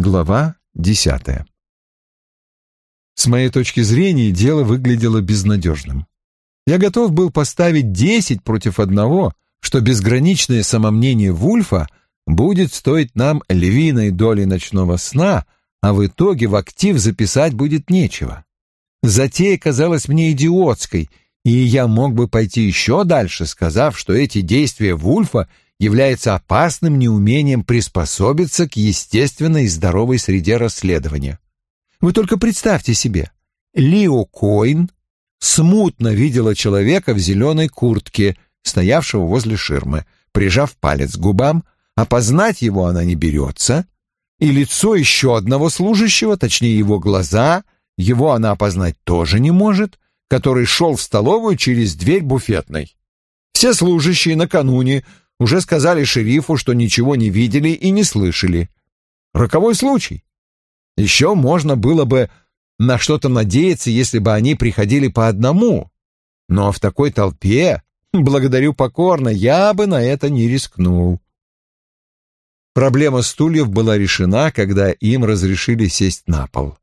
Глава десятая. С моей точки зрения, дело выглядело безнадежным. Я готов был поставить десять против одного, что безграничное самомнение Вульфа будет стоить нам львиной доли ночного сна, а в итоге в актив записать будет нечего. Затея казалась мне идиотской, и я мог бы пойти еще дальше, сказав, что эти действия Вульфа являются опасным неумением приспособиться к естественной и здоровой среде расследования. Вы только представьте себе, Лио Койн смутно видела человека в зеленой куртке, стоявшего возле ширмы, прижав палец к губам, опознать его она не берется, и лицо еще одного служащего, точнее его глаза, его она опознать тоже не может, который шел в столовую через дверь буфетной. Все служащие накануне уже сказали шерифу, что ничего не видели и не слышали. Роковой случай. Еще можно было бы на что-то надеяться, если бы они приходили по одному. Но в такой толпе, благодарю покорно, я бы на это не рискнул. Проблема стульев была решена, когда им разрешили сесть на пол.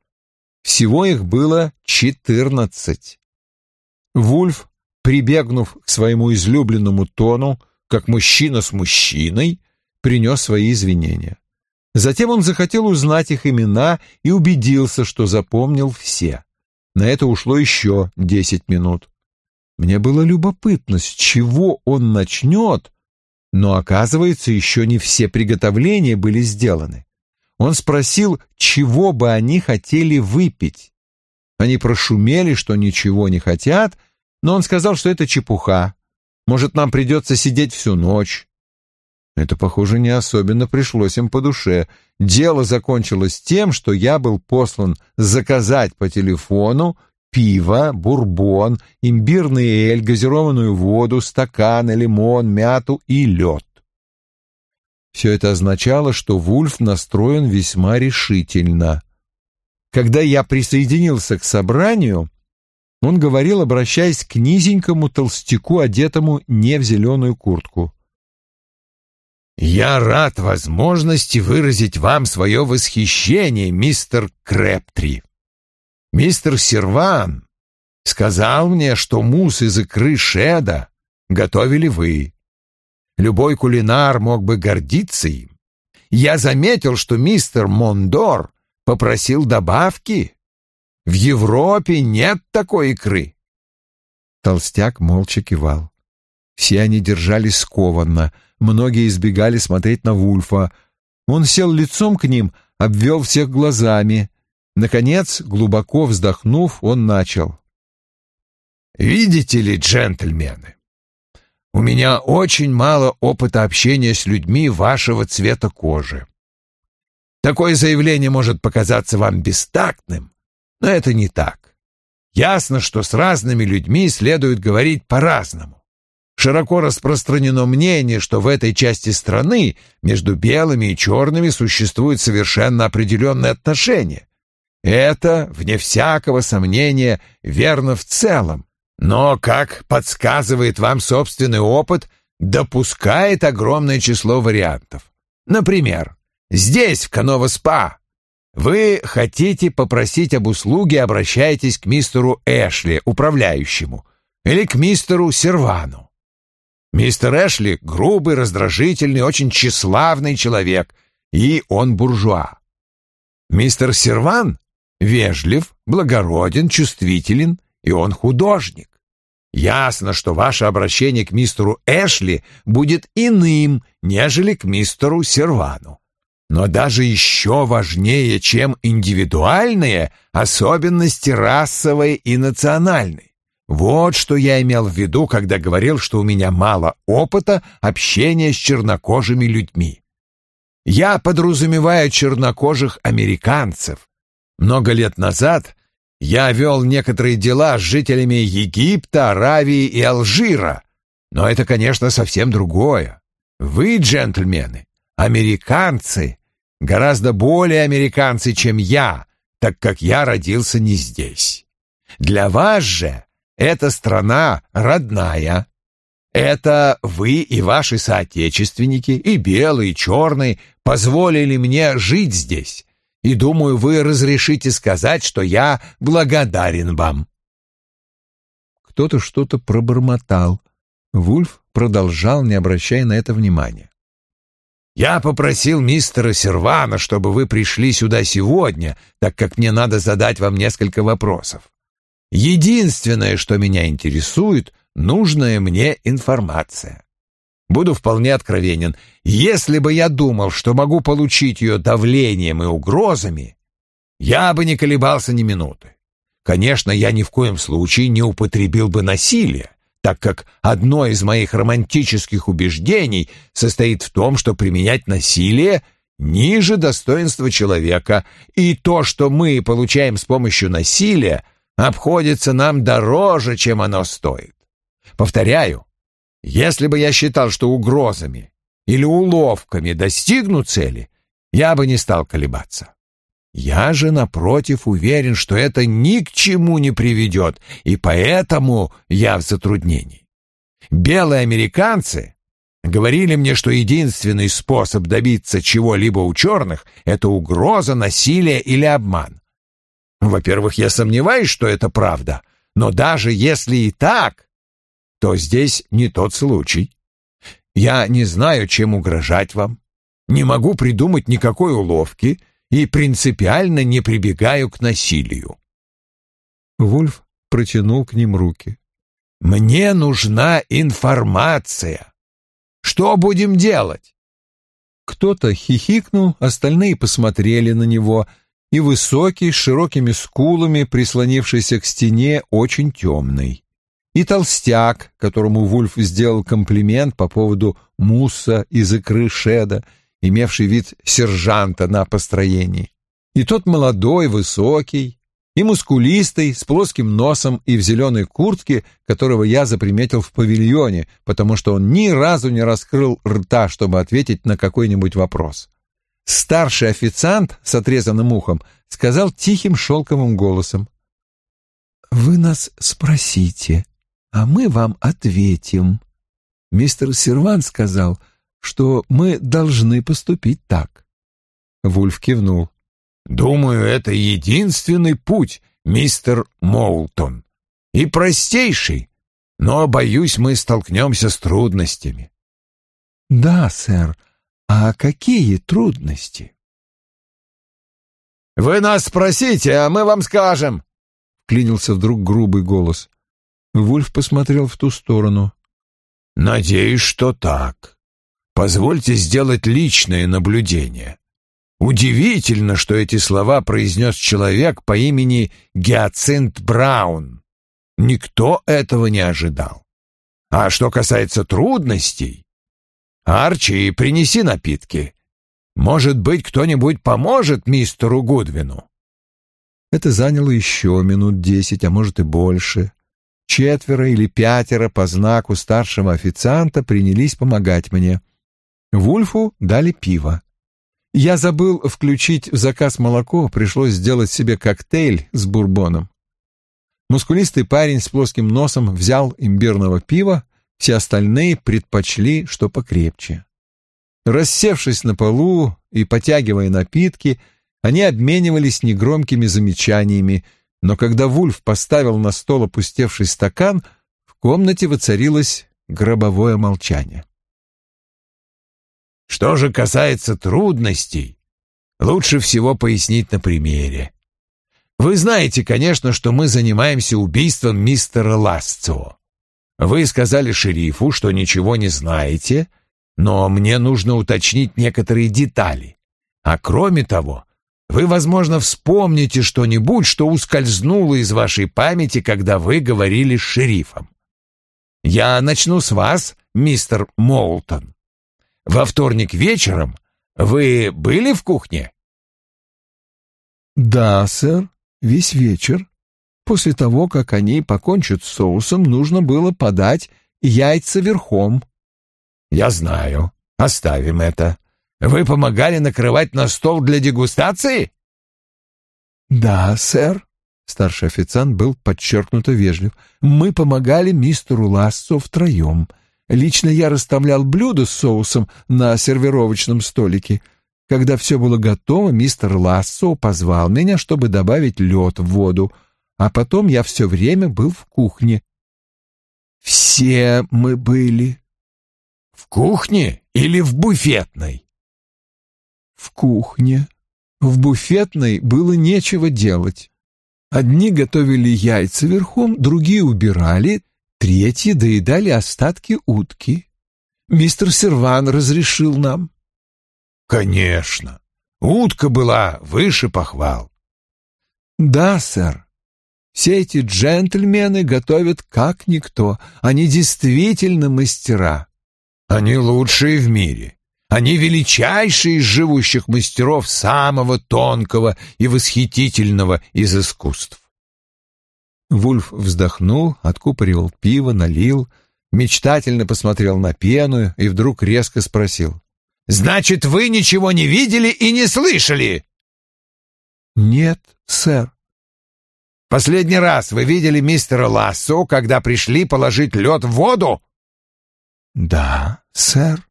Всего их было четырнадцать. Вульф, прибегнув к своему излюбленному тону, как мужчина с мужчиной, принес свои извинения. Затем он захотел узнать их имена и убедился, что запомнил все. На это ушло еще десять минут. Мне было любопытно, с чего он начнет, но, оказывается, еще не все приготовления были сделаны. Он спросил, чего бы они хотели выпить. Они прошумели, что ничего не хотят, но он сказал, что это чепуха. Может, нам придется сидеть всю ночь. Это, похоже, не особенно пришлось им по душе. Дело закончилось тем, что я был послан заказать по телефону пиво, бурбон, имбирный эль, газированную воду, стаканы, лимон, мяту и лед. Все это означало, что Вульф настроен весьма решительно. Когда я присоединился к собранию, он говорил, обращаясь к низенькому толстяку, одетому не в зеленую куртку. «Я рад возможности выразить вам свое восхищение, мистер Крэптри. Мистер Серван сказал мне, что мусс из икры шеда готовили вы. Любой кулинар мог бы гордиться им. Я заметил, что мистер Мондор попросил добавки. В Европе нет такой икры. Толстяк молча кивал. Все они держались скованно, многие избегали смотреть на Вульфа. Он сел лицом к ним, обвел всех глазами. Наконец, глубоко вздохнув, он начал. «Видите ли, джентльмены, у меня очень мало опыта общения с людьми вашего цвета кожи. Такое заявление может показаться вам бестактным, но это не так. Ясно, что с разными людьми следует говорить по-разному. Широко распространено мнение, что в этой части страны между белыми и черными существуют совершенно определенные отношения, это, вне всякого сомнения, верно в целом, но, как подсказывает вам собственный опыт, допускает огромное число вариантов. Например, здесь, в Канова-СПА, вы хотите попросить об услуге, обращаетесь к мистеру Эшли, управляющему, или к мистеру Сервану. Мистер Эшли — грубый, раздражительный, очень тщеславный человек, и он буржуа. Мистер Серван вежлив, благороден, чувствителен, и он художник. Ясно, что ваше обращение к мистеру Эшли будет иным, нежели к мистеру Сервану. Но даже еще важнее, чем индивидуальные особенности расовой и национальной. Вот что я имел в виду, когда говорил, что у меня мало опыта общения с чернокожими людьми. Я подразумеваю чернокожих американцев, много лет назад я вел некоторые дела с жителями Египта, Аравии и Алжира, но это, конечно, совсем другое. Вы, джентльмены, американцы, гораздо более американцы, чем я, так как я родился не здесь. Для вас же эта страна родная. Это вы и ваши соотечественники, и белые, и черные, позволили мне жить здесь, и думаю, вы разрешите сказать, что я благодарен вам». Кто-то что-то пробормотал. Вульф продолжал, не обращая на это внимания. «Я попросил мистера Сервана, чтобы вы пришли сюда сегодня, так как мне надо задать вам несколько вопросов. Единственное, что меня интересует, нужная мне информация. Буду вполне откровенен. Если бы я думал, что могу получить ее давлением и угрозами, я бы не колебался ни минуты. Конечно, я ни в коем случае не употребил бы насилие, так как одно из моих романтических убеждений состоит в том, что применять насилие ниже достоинства человека, и то, что мы получаем с помощью насилия, обходится нам дороже, чем оно стоит. Повторяю, если бы я считал, что угрозами или уловками достигну цели, я бы не стал колебаться. Я же, напротив, уверен, что это ни к чему не приведет, и поэтому я в затруднении. Белые американцы говорили мне, что единственный способ добиться чего-либо у черных — это угроза, насилие или обман. Во-первых, я сомневаюсь, что это правда, но даже если и так, то здесь не тот случай. Я не знаю, чем угрожать вам, не могу придумать никакой уловки и принципиально не прибегаю к насилию. Вульф протянул к ним руки. «Мне нужна информация. Что будем делать?» Кто-то хихикнул, остальные посмотрели на него, и высокий, с широкими скулами, прислонившийся к стене, очень темный и толстяк, которому Вульф сделал комплимент по поводу мусса из икры шеда, имевший вид сержанта на построении, и тот молодой, высокий, и мускулистый, с плоским носом и в зеленой куртке, которого я заприметил в павильоне, потому что он ни разу не раскрыл рта, чтобы ответить на какой-нибудь вопрос. Старший официант с отрезанным ухом сказал тихим шелковым голосом. «Вы нас спросите, а мы вам ответим. Мистер Серван сказал, что мы должны поступить так. Вульф кивнул. «Думаю, это единственный путь, мистер Моултон. И простейший, но, боюсь, мы столкнемся с трудностями». «Да, сэр. А какие трудности?» «Вы нас спросите, а мы вам скажем», — клинился вдруг грубый голос. Вульф посмотрел в ту сторону. «Надеюсь, что так. Позвольте сделать личное наблюдение. Удивительно, что эти слова произнес человек по имени Гиацинт Браун. Никто этого не ожидал. А что касается трудностей... Арчи, принеси напитки. Может быть, кто-нибудь поможет мистеру Гудвину?» Это заняло еще минут десять, а может и больше. Четверо или пятеро по знаку старшего официанта принялись помогать мне. Вульфу дали пиво. Я забыл включить в заказ молоко, пришлось сделать себе коктейль с бурбоном. Мускулистый парень с плоским носом взял имбирного пива, все остальные предпочли, что покрепче. Рассевшись на полу и потягивая напитки, они обменивались негромкими замечаниями, но когда Вульф поставил на стол опустевший стакан, в комнате воцарилось гробовое молчание. Что же касается трудностей, лучше всего пояснить на примере. Вы знаете, конечно, что мы занимаемся убийством мистера Ласцио. Вы сказали шерифу, что ничего не знаете, но мне нужно уточнить некоторые детали. А кроме того, вы, возможно, вспомните что-нибудь, что ускользнуло из вашей памяти, когда вы говорили с шерифом. Я начну с вас, мистер Моултон. Во вторник вечером вы были в кухне? Да, сэр, весь вечер. После того, как они покончат с соусом, нужно было подать яйца верхом. Я знаю. Оставим это. Вы помогали накрывать на стол для дегустации? Да, сэр. Старший официант был подчеркнуто вежлив. Мы помогали мистеру Лассо втроем. Лично я расставлял блюда с соусом на сервировочном столике. Когда все было готово, мистер Лассо позвал меня, чтобы добавить лед в воду, а потом я все время был в кухне. Все мы были. В кухне или в буфетной? В кухне. В буфетной было нечего делать. Одни готовили яйца верхом, другие убирали, третьи доедали остатки утки. Мистер Серван разрешил нам. Конечно. Утка была выше похвал. Да, сэр. Все эти джентльмены готовят как никто. Они действительно мастера. Они лучшие в мире. Они величайшие из живущих мастеров самого тонкого и восхитительного из искусств. Вульф вздохнул, откупоривал пиво, налил, мечтательно посмотрел на пену и вдруг резко спросил. Значит, вы ничего не видели и не слышали? Нет, сэр. Последний раз вы видели мистера Лассо, когда пришли положить лед в воду? Да, сэр.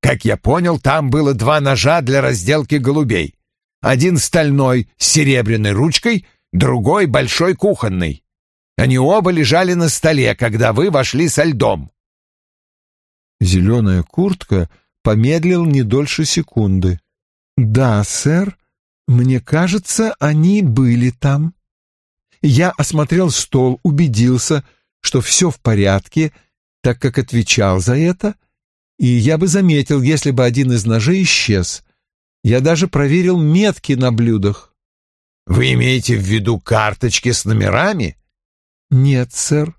Как я понял, там было два ножа для разделки голубей. Один стальной с серебряной ручкой, другой большой кухонный. Они оба лежали на столе, когда вы вошли со льдом. Зеленая куртка помедлил не дольше секунды. «Да, сэр, мне кажется, они были там». Я осмотрел стол, убедился, что все в порядке, так как отвечал за это, и я бы заметил, если бы один из ножей исчез. Я даже проверил метки на блюдах. «Вы имеете в виду карточки с номерами?» «Нет, сэр.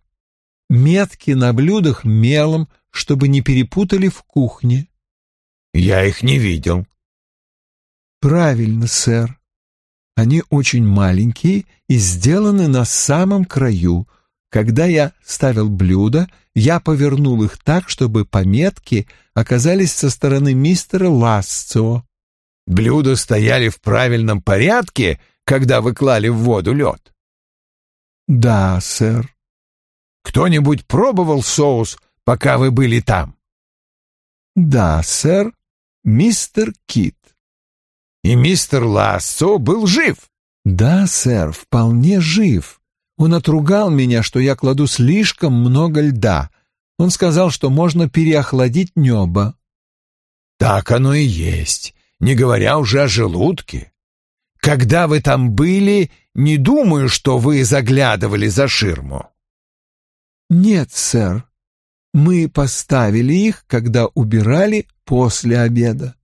Метки на блюдах мелом, чтобы не перепутали в кухне». Я их не видел. Правильно, сэр. Они очень маленькие и сделаны на самом краю. Когда я ставил блюдо, я повернул их так, чтобы пометки оказались со стороны мистера Ласцио. Блюда стояли в правильном порядке, когда вы клали в воду лед? Да, сэр. Кто-нибудь пробовал соус, пока вы были там? Да, сэр мистер Кит. И мистер Лассо был жив? Да, сэр, вполне жив. Он отругал меня, что я кладу слишком много льда. Он сказал, что можно переохладить небо. Так оно и есть, не говоря уже о желудке. Когда вы там были, не думаю, что вы заглядывали за ширму. Нет, сэр. Мы поставили их, когда убирали после обеда.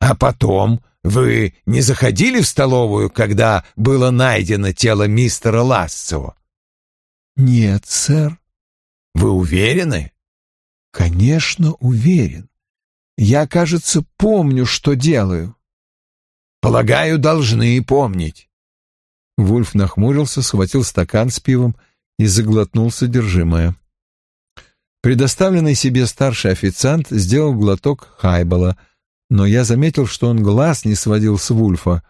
А потом вы не заходили в столовую, когда было найдено тело мистера Лассо? Нет, сэр. Вы уверены? Конечно, уверен. Я, кажется, помню, что делаю. Полагаю, должны помнить. Вульф нахмурился, схватил стакан с пивом и заглотнул содержимое. Предоставленный себе старший официант сделал глоток хайбала, но я заметил, что он глаз не сводил с Вульфа.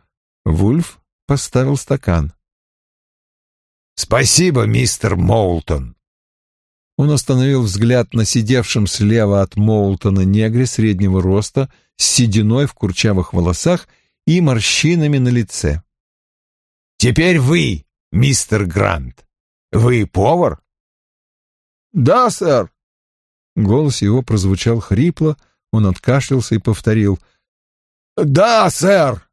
Вульф поставил стакан. «Спасибо, мистер Моултон». Он остановил взгляд на сидевшем слева от Моултона негре среднего роста с сединой в курчавых волосах и морщинами на лице. «Теперь вы, мистер Грант. Вы повар?» «Да, сэр», Голос его прозвучал хрипло, он откашлялся и повторил. «Да, сэр,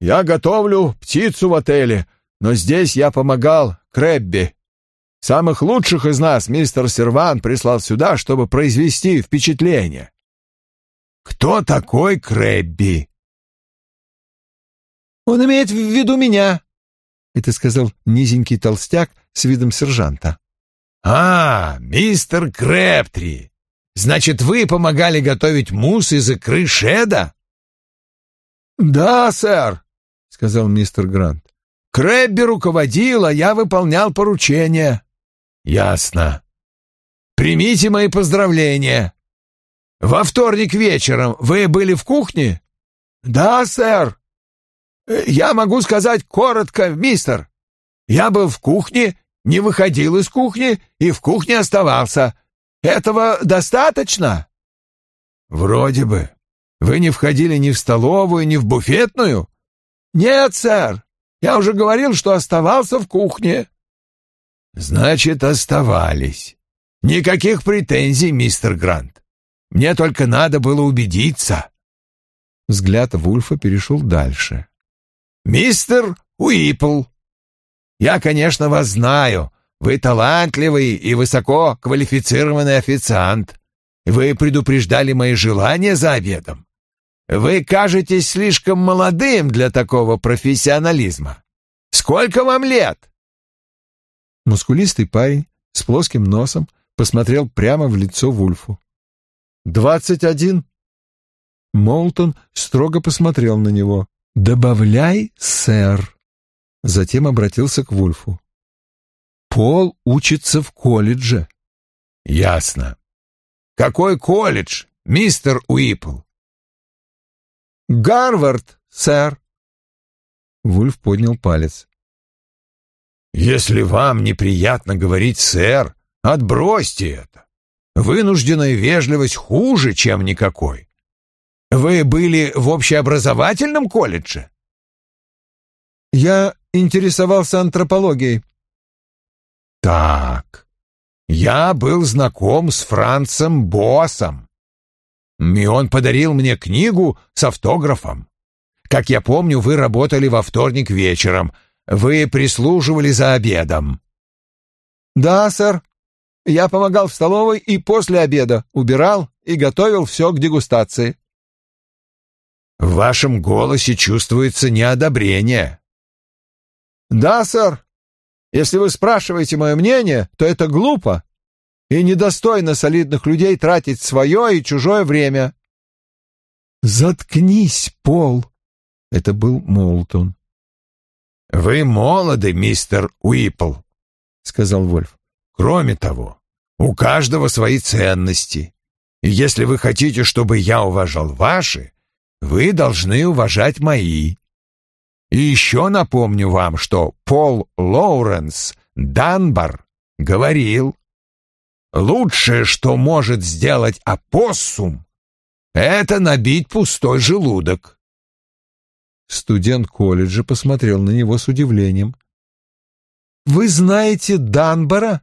я готовлю птицу в отеле, но здесь я помогал Крэбби. Самых лучших из нас мистер Серван прислал сюда, чтобы произвести впечатление». «Кто такой Крэбби?» «Он имеет в виду меня», — это сказал низенький толстяк с видом сержанта. «А, мистер Крэптри! Значит, вы помогали готовить мусс из икры шеда? Да, сэр, сказал мистер Грант. Крэбби руководил, а я выполнял поручения. Ясно. Примите мои поздравления. Во вторник вечером вы были в кухне? Да, сэр. Я могу сказать коротко, мистер. Я был в кухне, не выходил из кухни и в кухне оставался. Этого достаточно? Вроде бы. Вы не входили ни в столовую, ни в буфетную? Нет, сэр. Я уже говорил, что оставался в кухне. Значит, оставались. Никаких претензий, мистер Грант. Мне только надо было убедиться. Взгляд Вульфа перешел дальше. «Мистер Уипл, я, конечно, вас знаю. Вы талантливый и высоко квалифицированный официант. Вы предупреждали мои желания за обедом. Вы кажетесь слишком молодым для такого профессионализма. Сколько вам лет?» Мускулистый парень с плоским носом посмотрел прямо в лицо Вульфу. «Двадцать один». Молтон строго посмотрел на него. «Добавляй, сэр». Затем обратился к Вульфу. «Пол учится в колледже». «Ясно. Какой колледж, мистер Уипл?» «Гарвард, сэр». Вульф поднял палец. «Если вам неприятно говорить «сэр», отбросьте это. Вынужденная вежливость хуже, чем никакой. Вы были в общеобразовательном колледже? Я интересовался антропологией. Так, я был знаком с Францем Боссом. И он подарил мне книгу с автографом. Как я помню, вы работали во вторник вечером. Вы прислуживали за обедом. Да, сэр. Я помогал в столовой и после обеда, убирал и готовил все к дегустации. В вашем голосе чувствуется неодобрение. Да, сэр. Если вы спрашиваете мое мнение, то это глупо и недостойно солидных людей тратить свое и чужое время. Заткнись, Пол. Это был Молтон. Вы молоды, мистер Уипл, сказал Вольф. Кроме того, у каждого свои ценности. И если вы хотите, чтобы я уважал ваши, вы должны уважать мои. И еще напомню вам, что Пол Лоуренс Данбар говорил, лучшее, что может сделать опоссум, это набить пустой желудок. Студент колледжа посмотрел на него с удивлением. «Вы знаете Данбара?»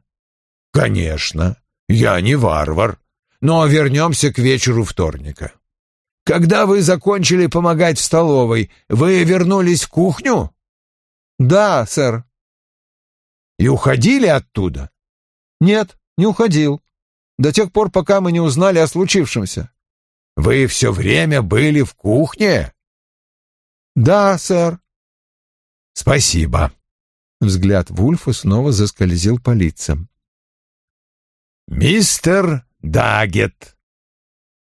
«Конечно, я не варвар, но вернемся к вечеру вторника. Когда вы закончили помогать в столовой, вы вернулись в кухню? Да, сэр. И уходили оттуда? Нет, не уходил. До тех пор, пока мы не узнали о случившемся. Вы все время были в кухне? Да, сэр. Спасибо. Взгляд Вульфа снова заскользил по лицам. «Мистер Дагет»,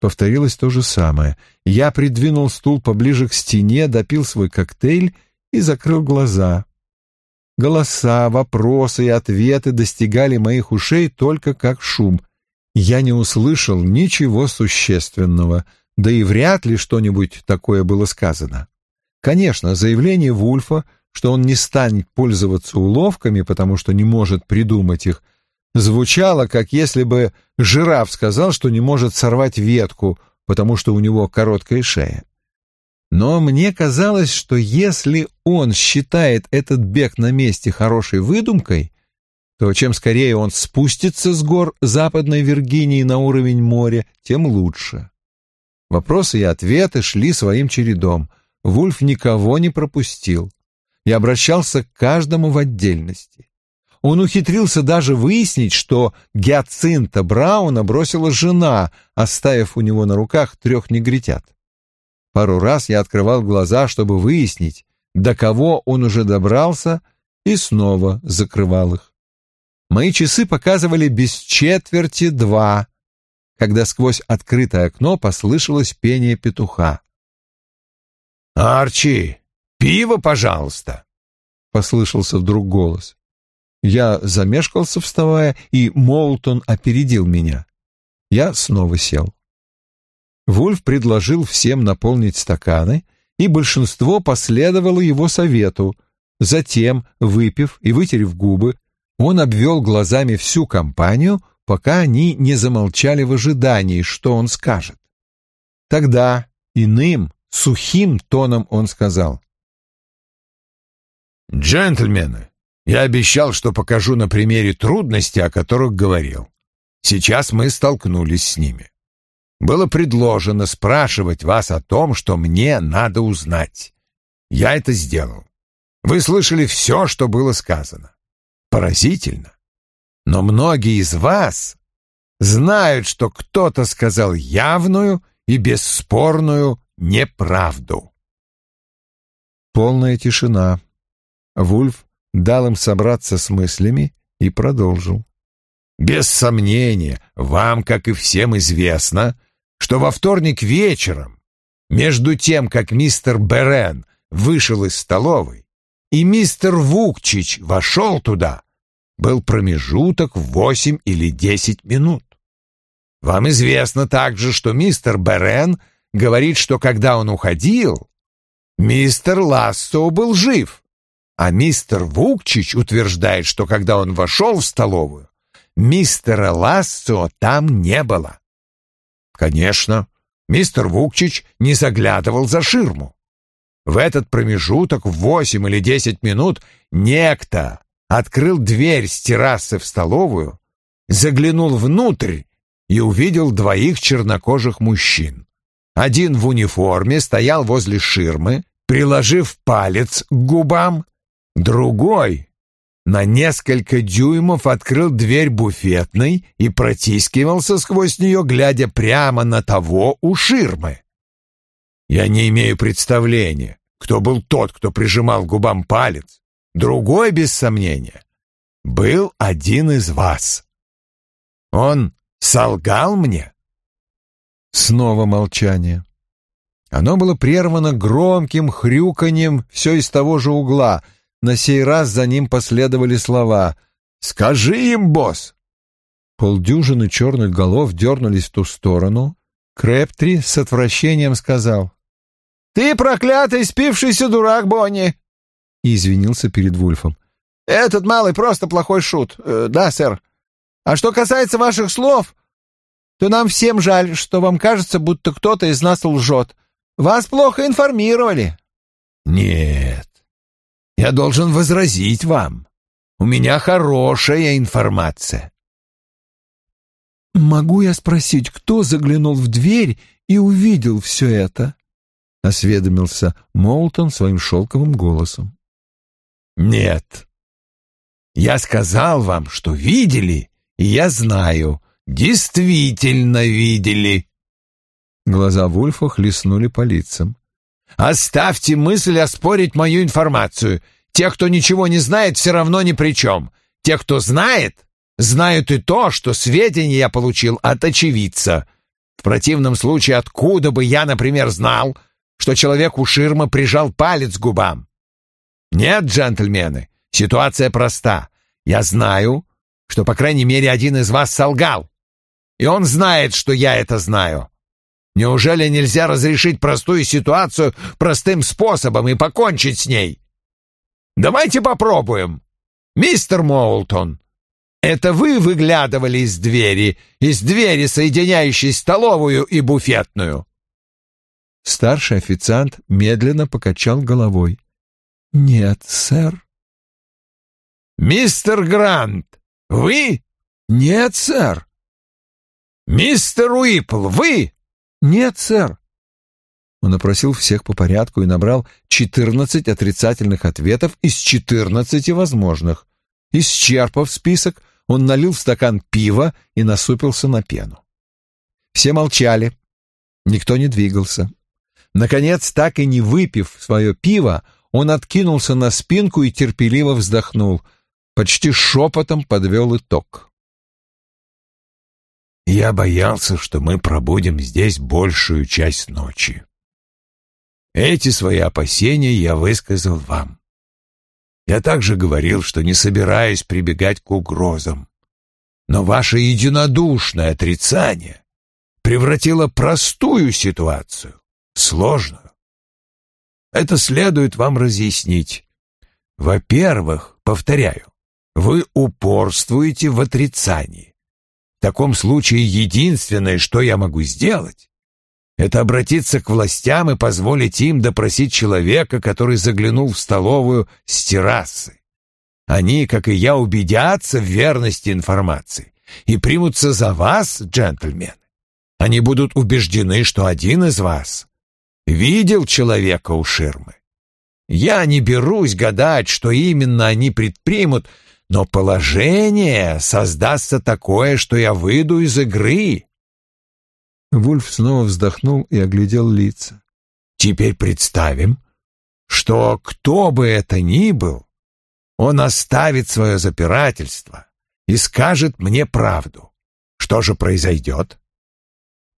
Повторилось то же самое. Я придвинул стул поближе к стене, допил свой коктейль и закрыл глаза. Голоса, вопросы и ответы достигали моих ушей только как шум. Я не услышал ничего существенного, да и вряд ли что-нибудь такое было сказано. Конечно, заявление Вульфа, что он не станет пользоваться уловками, потому что не может придумать их, звучало, как если бы жираф сказал, что не может сорвать ветку, потому что у него короткая шея. Но мне казалось, что если он считает этот бег на месте хорошей выдумкой, то чем скорее он спустится с гор Западной Виргинии на уровень моря, тем лучше. Вопросы и ответы шли своим чередом. Вульф никого не пропустил. Я обращался к каждому в отдельности. Он ухитрился даже выяснить, что Гиацинта Брауна бросила жена, оставив у него на руках трех негритят. Пару раз я открывал глаза, чтобы выяснить, до кого он уже добрался, и снова закрывал их. Мои часы показывали без четверти два, когда сквозь открытое окно послышалось пение петуха. «Арчи, пиво, пожалуйста!» — послышался вдруг голос. Я замешкался, вставая, и Молтон опередил меня. Я снова сел. Вульф предложил всем наполнить стаканы, и большинство последовало его совету. Затем, выпив и вытерев губы, он обвел глазами всю компанию, пока они не замолчали в ожидании, что он скажет. Тогда, Иным, сухим тоном он сказал. «Джентльмены, я обещал, что покажу на примере трудности, о которых говорил. Сейчас мы столкнулись с ними. Было предложено спрашивать вас о том, что мне надо узнать. Я это сделал. Вы слышали все, что было сказано. Поразительно. Но многие из вас знают, что кто-то сказал явную и бесспорную неправду. Полная тишина. Вульф дал им собраться с мыслями и продолжил. Без сомнения, вам, как и всем известно, что во вторник вечером, между тем, как мистер Берен вышел из столовой, и мистер Вукчич вошел туда, был промежуток восемь или десять минут. Вам известно также, что мистер Берен говорит, что когда он уходил, мистер Лассо был жив, а мистер Вукчич утверждает, что когда он вошел в столовую, мистера Лассо там не было. Конечно, мистер Вукчич не заглядывал за ширму. В этот промежуток в восемь или десять минут некто открыл дверь с террасы в столовую, заглянул внутрь и увидел двоих чернокожих мужчин. Один в униформе стоял возле ширмы, приложив палец к губам, другой на несколько дюймов открыл дверь буфетной и протискивался сквозь нее, глядя прямо на того у ширмы. Я не имею представления, кто был тот, кто прижимал губам палец. Другой, без сомнения, был один из вас. Он солгал мне? Снова молчание. Оно было прервано громким хрюканьем все из того же угла — на сей раз за ним последовали слова «Скажи им, босс!» Полдюжины черных голов дернулись в ту сторону. Крэптри с отвращением сказал «Ты проклятый спившийся дурак, Бонни!» и извинился перед Вульфом. «Этот малый просто плохой шут. Э, да, сэр. А что касается ваших слов, то нам всем жаль, что вам кажется, будто кто-то из нас лжет. Вас плохо информировали». «Нет, я должен возразить вам. У меня хорошая информация. «Могу я спросить, кто заглянул в дверь и увидел все это?» — осведомился Молтон своим шелковым голосом. «Нет. Я сказал вам, что видели, и я знаю, действительно видели». Глаза Вульфа хлестнули по лицам. Оставьте мысль оспорить мою информацию. Те, кто ничего не знает, все равно ни при чем. Те, кто знает, знают и то, что сведения я получил от очевидца. В противном случае, откуда бы я, например, знал, что человек у ширмы прижал палец к губам? Нет, джентльмены, ситуация проста. Я знаю, что, по крайней мере, один из вас солгал. И он знает, что я это знаю. Неужели нельзя разрешить простую ситуацию простым способом и покончить с ней? Давайте попробуем. Мистер Моултон, это вы выглядывали из двери, из двери, соединяющей столовую и буфетную? Старший официант медленно покачал головой. «Нет, сэр». «Мистер Грант, вы?» «Нет, сэр». «Мистер Уипл, вы?» «Нет, сэр». Он опросил всех по порядку и набрал 14 отрицательных ответов из 14 возможных. Исчерпав список, он налил в стакан пива и насупился на пену. Все молчали. Никто не двигался. Наконец, так и не выпив свое пиво, он откинулся на спинку и терпеливо вздохнул. Почти шепотом подвел итог. Я боялся, что мы пробудем здесь большую часть ночи. Эти свои опасения я высказал вам. Я также говорил, что не собираюсь прибегать к угрозам. Но ваше единодушное отрицание превратило простую ситуацию в сложную. Это следует вам разъяснить. Во-первых, повторяю, вы упорствуете в отрицании. Таком случае единственное, что я могу сделать, это обратиться к властям и позволить им допросить человека, который заглянул в столовую с террасы. Они, как и я, убедятся в верности информации и примутся за вас, джентльмены. Они будут убеждены, что один из вас видел человека у ширмы. Я не берусь гадать, что именно они предпримут, но положение создастся такое, что я выйду из игры. Вульф снова вздохнул и оглядел лица. Теперь представим, что кто бы это ни был, он оставит свое запирательство и скажет мне правду. Что же произойдет?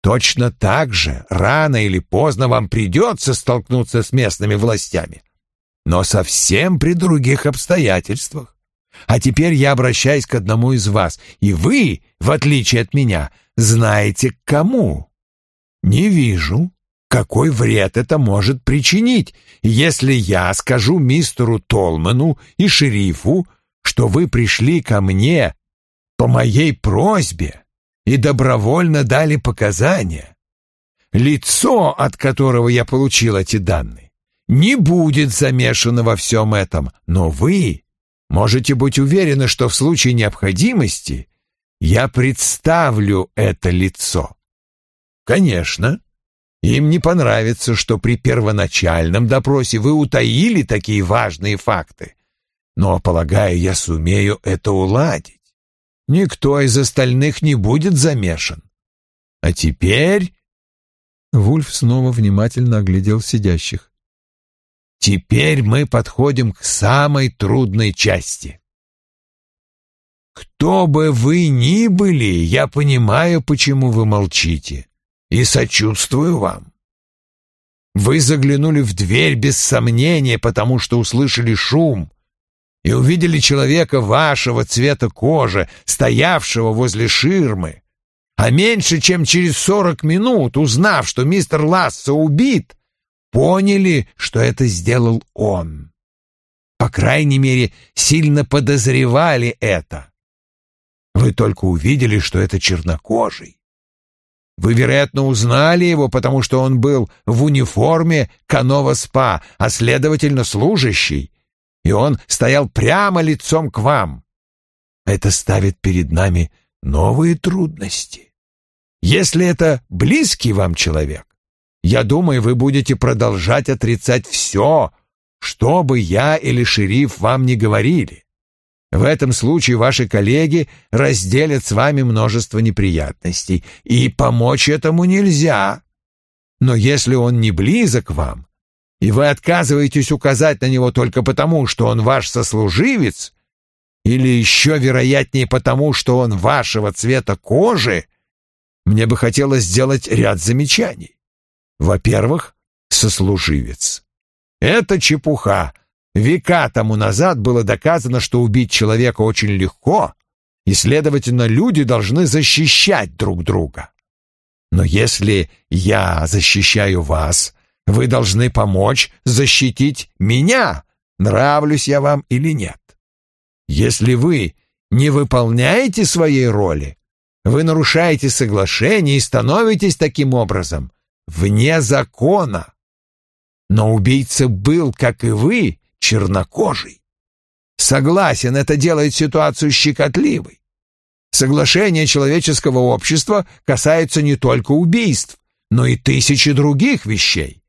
Точно так же рано или поздно вам придется столкнуться с местными властями, но совсем при других обстоятельствах. А теперь я обращаюсь к одному из вас, и вы, в отличие от меня, знаете к кому. Не вижу, какой вред это может причинить, если я скажу мистеру Толману и шерифу, что вы пришли ко мне по моей просьбе и добровольно дали показания. Лицо, от которого я получил эти данные, не будет замешано во всем этом, но вы можете быть уверены, что в случае необходимости я представлю это лицо. Конечно, им не понравится, что при первоначальном допросе вы утаили такие важные факты, но, полагаю, я сумею это уладить. Никто из остальных не будет замешан. А теперь...» Вульф снова внимательно оглядел сидящих. Теперь мы подходим к самой трудной части. Кто бы вы ни были, я понимаю, почему вы молчите, и сочувствую вам. Вы заглянули в дверь без сомнения, потому что услышали шум и увидели человека вашего цвета кожи, стоявшего возле ширмы. А меньше чем через сорок минут, узнав, что мистер Лассо убит, поняли, что это сделал он. По крайней мере, сильно подозревали это. Вы только увидели, что это чернокожий. Вы, вероятно, узнали его, потому что он был в униформе Канова-СПА, а, следовательно, служащий, и он стоял прямо лицом к вам. Это ставит перед нами новые трудности. Если это близкий вам человек, я думаю, вы будете продолжать отрицать все, что бы я или шериф вам не говорили. В этом случае ваши коллеги разделят с вами множество неприятностей, и помочь этому нельзя. Но если он не близок вам, и вы отказываетесь указать на него только потому, что он ваш сослуживец, или еще вероятнее потому, что он вашего цвета кожи, мне бы хотелось сделать ряд замечаний. Во-первых, сослуживец. Это чепуха. Века тому назад было доказано, что убить человека очень легко, и, следовательно, люди должны защищать друг друга. Но если я защищаю вас, вы должны помочь защитить меня, нравлюсь я вам или нет. Если вы не выполняете своей роли, вы нарушаете соглашение и становитесь таким образом вне закона. Но убийца был, как и вы, чернокожий. Согласен, это делает ситуацию щекотливой. Соглашение человеческого общества касается не только убийств, но и тысячи других вещей.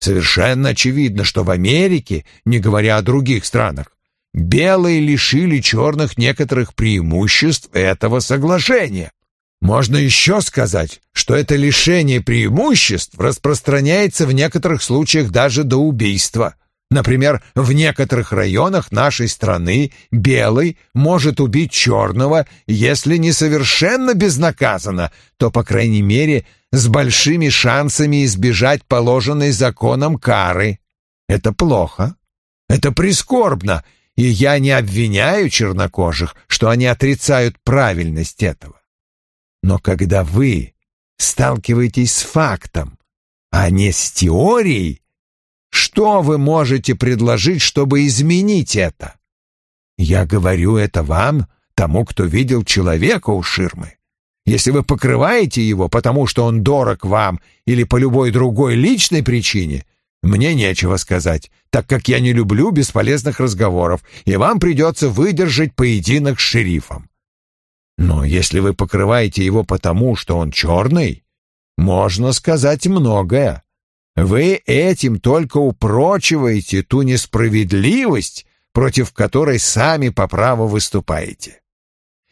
Совершенно очевидно, что в Америке, не говоря о других странах, белые лишили черных некоторых преимуществ этого соглашения. Можно еще сказать, что это лишение преимуществ распространяется в некоторых случаях даже до убийства. Например, в некоторых районах нашей страны белый может убить черного, если не совершенно безнаказанно, то, по крайней мере, с большими шансами избежать положенной законом кары. Это плохо. Это прискорбно, и я не обвиняю чернокожих, что они отрицают правильность этого. Но когда вы сталкиваетесь с фактом, а не с теорией, что вы можете предложить, чтобы изменить это? Я говорю это вам, тому, кто видел человека у ширмы. Если вы покрываете его, потому что он дорог вам или по любой другой личной причине, мне нечего сказать, так как я не люблю бесполезных разговоров, и вам придется выдержать поединок с шерифом. Но если вы покрываете его потому, что он черный, можно сказать многое. Вы этим только упрочиваете ту несправедливость, против которой сами по праву выступаете.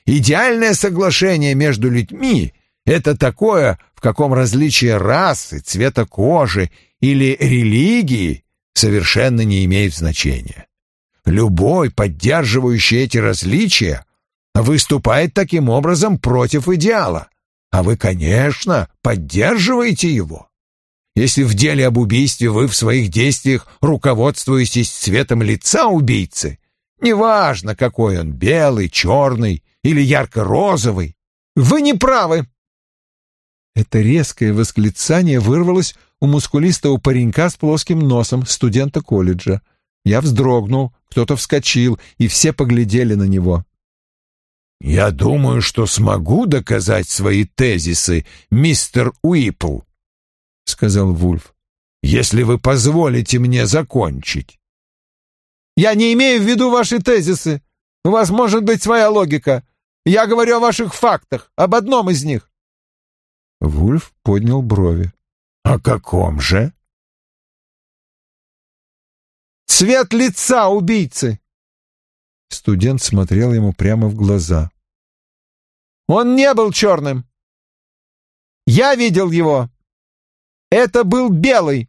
Идеальное соглашение между людьми — это такое, в каком различие расы, цвета кожи или религии совершенно не имеет значения. Любой, поддерживающий эти различия, выступает таким образом против идеала, а вы, конечно, поддерживаете его. Если в деле об убийстве вы в своих действиях руководствуетесь цветом лица убийцы, неважно, какой он, белый, черный или ярко-розовый, вы не правы. Это резкое восклицание вырвалось у мускулистого паренька с плоским носом, студента колледжа. Я вздрогнул, кто-то вскочил, и все поглядели на него. «Я думаю, что смогу доказать свои тезисы, мистер Уипл», — сказал Вульф, — «если вы позволите мне закончить». «Я не имею в виду ваши тезисы. У вас может быть своя логика. Я говорю о ваших фактах, об одном из них». Вульф поднял брови. «О каком же?» «Цвет лица убийцы!» Студент смотрел ему прямо в глаза. «Он не был черным. Я видел его. Это был белый.